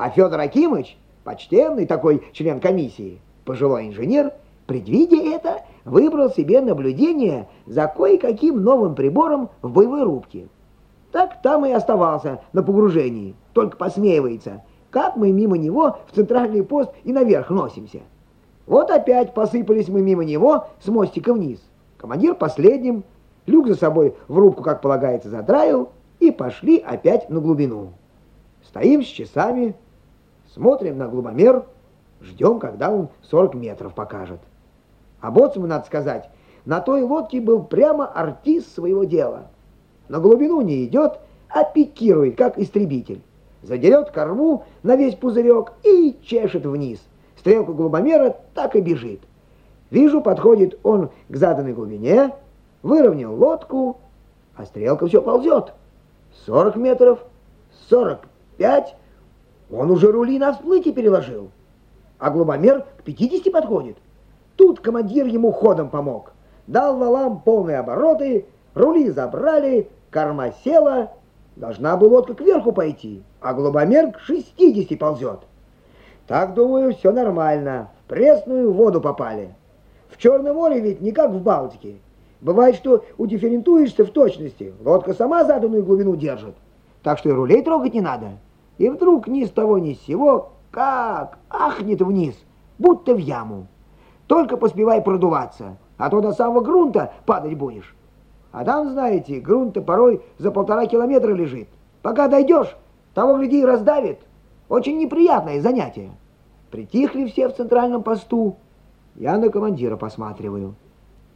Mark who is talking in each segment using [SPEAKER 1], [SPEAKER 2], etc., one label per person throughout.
[SPEAKER 1] А Федор Акимович, почтенный такой член комиссии, пожилой инженер, предвидя это, выбрал себе наблюдение за кое-каким новым прибором в боевой рубке. Так там и оставался на погружении, только посмеивается, как мы мимо него в центральный пост и наверх носимся. Вот опять посыпались мы мимо него с мостика вниз. Командир последним, люк за собой в рубку, как полагается, задраил, и пошли опять на глубину. Стоим с часами, смотрим на глубомер, ждем, когда он 40 метров покажет. А боцман, надо сказать, на той лодке был прямо артист своего дела. На глубину не идет, а пикирует, как истребитель. Задерет корму на весь пузырек и чешет вниз. Стрелка глубомера так и бежит. Вижу, подходит он к заданной глубине, выровнял лодку, а стрелка все ползет. 40 метров, 45, он уже рули на всплытие переложил, а глубомер к 50 подходит. Тут командир ему ходом помог. Дал валам полные обороты, рули забрали, корма села, должна была лодка кверху пойти, а глубомер к 60 ползет. Так, думаю, все нормально, в пресную воду попали. В Черном море ведь не как в Балтике. Бывает, что удифферентуешься в точности, лодка сама заданную глубину держит. Так что и рулей трогать не надо. И вдруг ни с того ни с сего, как ахнет вниз, будто в яму. Только поспевай продуваться, а то до самого грунта падать будешь. А там, знаете, грунт-то порой за полтора километра лежит. Пока дойдешь, того, гляди, раздавит. Очень неприятное занятие. Притихли все в центральном посту. Я на командира посматриваю.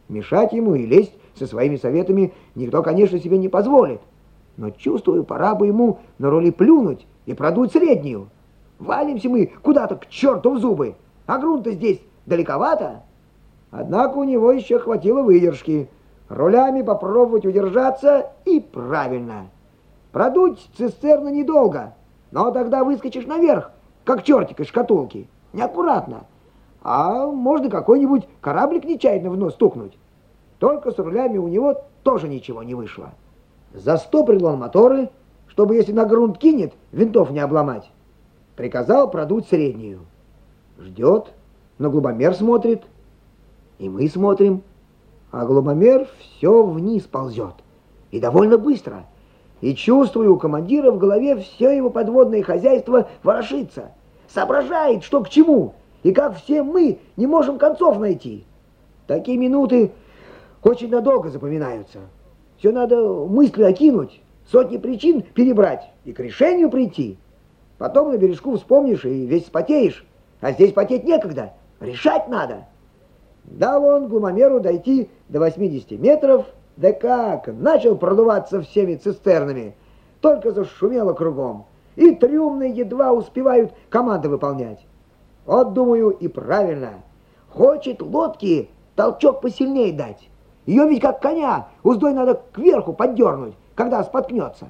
[SPEAKER 1] Мешать ему и лезть со своими советами никто, конечно, себе не позволит. Но чувствую, пора бы ему на роли плюнуть и продуть среднюю. Валимся мы куда-то к черту в зубы, а грунта здесь далековато. Однако у него еще хватило выдержки. Рулями попробовать удержаться и правильно. Продуть цистерну недолго, но тогда выскочишь наверх, как чертик из шкатулки. Неаккуратно а можно какой-нибудь кораблик нечаянно в нос стукнуть. Только с рулями у него тоже ничего не вышло. Застоприл он моторы, чтобы, если на грунт кинет, винтов не обломать. Приказал продуть среднюю. Ждет, на глубомер смотрит, и мы смотрим, а глубомер все вниз ползет, и довольно быстро. И чувствую, у командира в голове все его подводное хозяйство ворошится, соображает, что к чему — и как все мы не можем концов найти. Такие минуты очень надолго запоминаются. Все надо мысли окинуть, сотни причин перебрать и к решению прийти. Потом на бережку вспомнишь и весь спотеешь. А здесь потеть некогда, решать надо. Дал он глумомеру дойти до 80 метров, да как, начал продуваться всеми цистернами. Только зашумело кругом. И трюмные едва успевают команды выполнять. Вот, думаю, и правильно. Хочет лодки толчок посильнее дать. Ее ведь как коня, уздой надо кверху поддернуть, когда споткнется.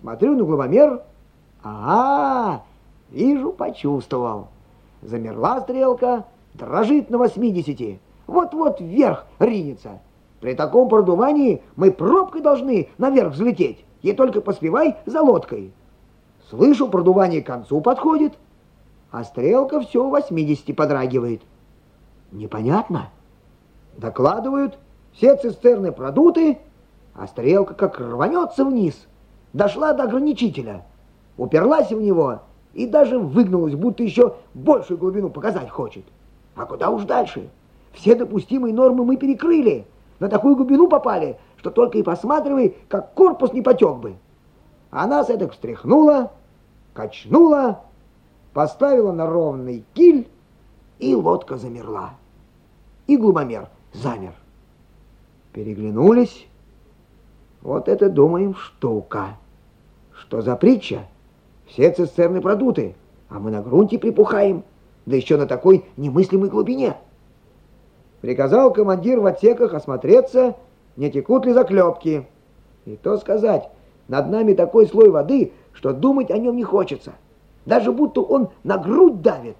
[SPEAKER 1] Смотрю на глубомер. Ага, вижу, почувствовал. Замерла стрелка, дрожит на 80. Вот-вот вверх ринется. При таком продувании мы пробкой должны наверх взлететь. И только поспевай за лодкой. Слышу, продувание к концу подходит а стрелка все у 80 подрагивает. Непонятно. Докладывают, все цистерны продуты, а стрелка как рванется вниз. Дошла до ограничителя, уперлась в него и даже выгнулась, будто еще большую глубину показать хочет. А куда уж дальше? Все допустимые нормы мы перекрыли. На такую глубину попали, что только и посматривай, как корпус не потек бы. А нас это встряхнуло, качнуло, поставила на ровный киль, и лодка замерла. И глубомер замер. Переглянулись. Вот это, думаем, штука. Что за притча? Все цистерны продуты, а мы на грунте припухаем, да еще на такой немыслимой глубине. Приказал командир в отсеках осмотреться, не текут ли заклепки. И то сказать, над нами такой слой воды, что думать о нем не хочется даже будто он на грудь давит.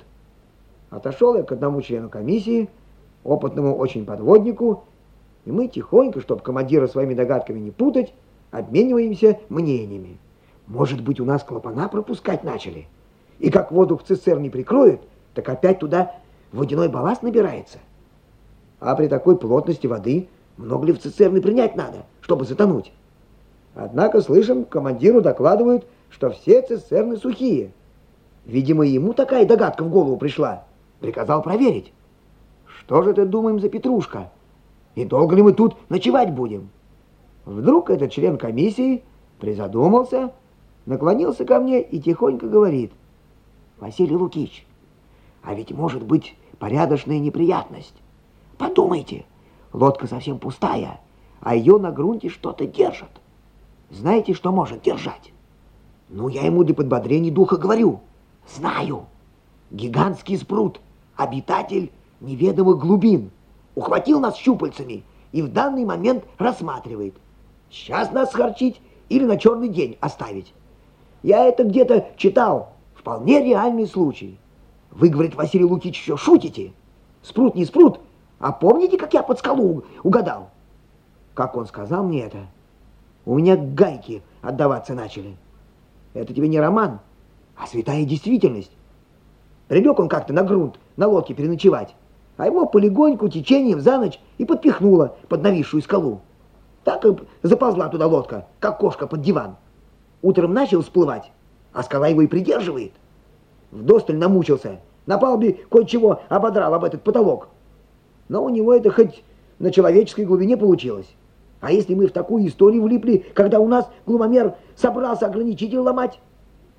[SPEAKER 1] Отошел я к одному члену комиссии, опытному очень подводнику, и мы тихонько, чтобы командира своими догадками не путать, обмениваемся мнениями. Может быть, у нас клапана пропускать начали? И как воду в цистерне прикроют, так опять туда водяной балласт набирается. А при такой плотности воды много ли в цистерны принять надо, чтобы затонуть? Однако, слышим, командиру докладывают, что все цистерны сухие. Видимо, ему такая догадка в голову пришла. Приказал проверить. Что же это, думаем, за петрушка? И долго ли мы тут ночевать будем? Вдруг этот член комиссии призадумался, наклонился ко мне и тихонько говорит. Василий Лукич, а ведь может быть порядочная неприятность. Подумайте, лодка совсем пустая, а ее на грунте что-то держит. Знаете, что может держать? Ну, я ему для подбодрения духа говорю. Знаю. Гигантский спрут, обитатель неведомых глубин. Ухватил нас щупальцами и в данный момент рассматривает. Сейчас нас схорчить или на черный день оставить. Я это где-то читал. Вполне реальный случай. Вы, говорит Василий Лукич, еще шутите? Спрут не спрут, а помните, как я под скалу угадал? Как он сказал мне это, у меня гайки отдаваться начали. Это тебе не роман, а святая действительность. Прилег он как-то на грунт, на лодке переночевать, а его полегоньку течением за ночь и подпихнуло под нависшую скалу. Так и заползла туда лодка, как кошка под диван. Утром начал всплывать, а скала его и придерживает. Вдосталь намучился, на палубе кое-чего ободрал об этот потолок. Но у него это хоть на человеческой глубине получилось. А если мы в такую историю влипли, когда у нас глумомер собрался ограничитель ломать,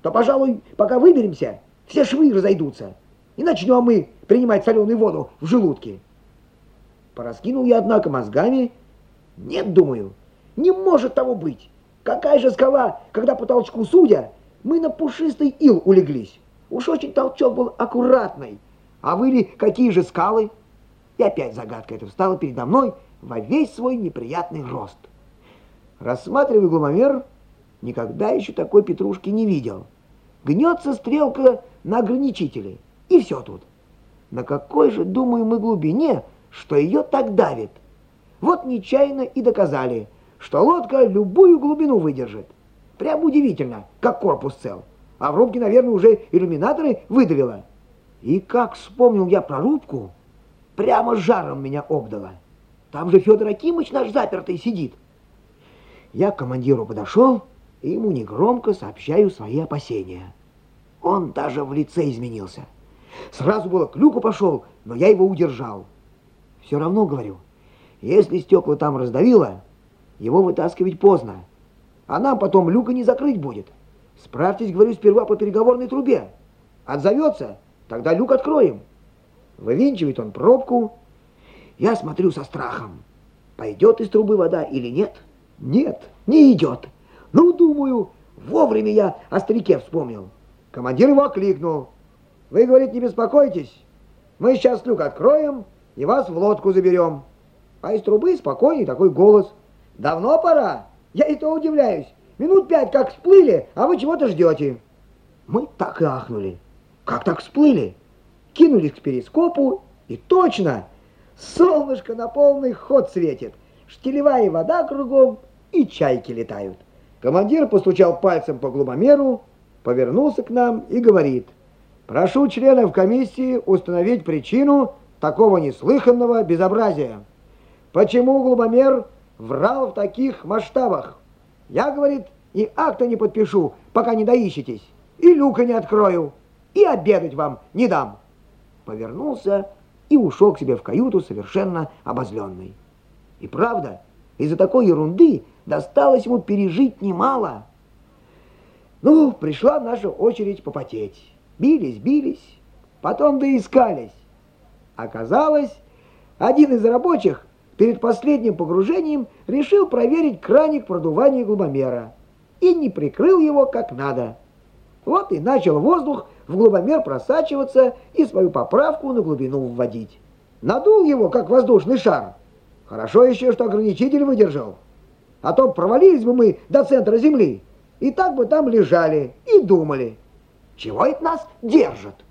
[SPEAKER 1] то, пожалуй, пока выберемся, все швы разойдутся, и начнем мы принимать соленую воду в желудке. Пораскинул я, однако, мозгами. Нет, думаю, не может того быть. Какая же скала, когда по толчку судя, мы на пушистый ил улеглись. Уж очень толчок был аккуратный. А вы ли какие же скалы? И опять загадка эта встала передо мной во весь свой неприятный рост. Рассматривая глумомер, никогда еще такой петрушки не видел. Гнется стрелка на ограничителе, и все тут. На какой же, думаю мы, глубине, что ее так давит? Вот нечаянно и доказали, что лодка любую глубину выдержит. Прям удивительно, как корпус цел. А в рубке, наверное, уже иллюминаторы выдавило. И как вспомнил я про рубку, Прямо жаром меня обдало. Там же Федор Акимыч наш запертый сидит. Я к командиру подошел и ему негромко сообщаю свои опасения. Он даже в лице изменился. Сразу было к люку пошел, но я его удержал. Все равно, говорю, если стекла там раздавило, его вытаскивать поздно. А нам потом люка не закрыть будет. Справьтесь, говорю, сперва по переговорной трубе. Отзовется, тогда люк откроем. Вывинчивает он пробку. Я смотрю со страхом. Пойдет из трубы вода или нет? Нет, не идет. Ну, думаю, вовремя я о старике вспомнил. Командир его окликнул. Вы, говорит, не беспокойтесь. Мы сейчас люк откроем и вас в лодку заберем. А из трубы спокойный такой голос. Давно пора? Я и то удивляюсь. Минут пять как всплыли, а вы чего-то ждете. Мы так и ахнули. Как так всплыли? кинулись к перископу, и точно, солнышко на полный ход светит, штилевая вода кругом, и чайки летают. Командир постучал пальцем по глубомеру, повернулся к нам и говорит, прошу членов комиссии установить причину такого неслыханного безобразия. Почему глубомер врал в таких масштабах? Я, говорит, и акта не подпишу, пока не доищетесь, и люка не открою, и обедать вам не дам повернулся и ушел к себе в каюту совершенно обозленный. И правда, из-за такой ерунды досталось ему пережить немало. Ну, пришла наша очередь попотеть. Бились, бились, потом доискались. Оказалось, один из рабочих перед последним погружением решил проверить краник продувания глубомера и не прикрыл его как надо. Вот и начал воздух в глубомер просачиваться и свою поправку на глубину вводить. Надул его, как воздушный шар. Хорошо еще, что ограничитель выдержал. А то провалились бы мы до центра земли, и так бы там лежали и думали, чего это нас держат.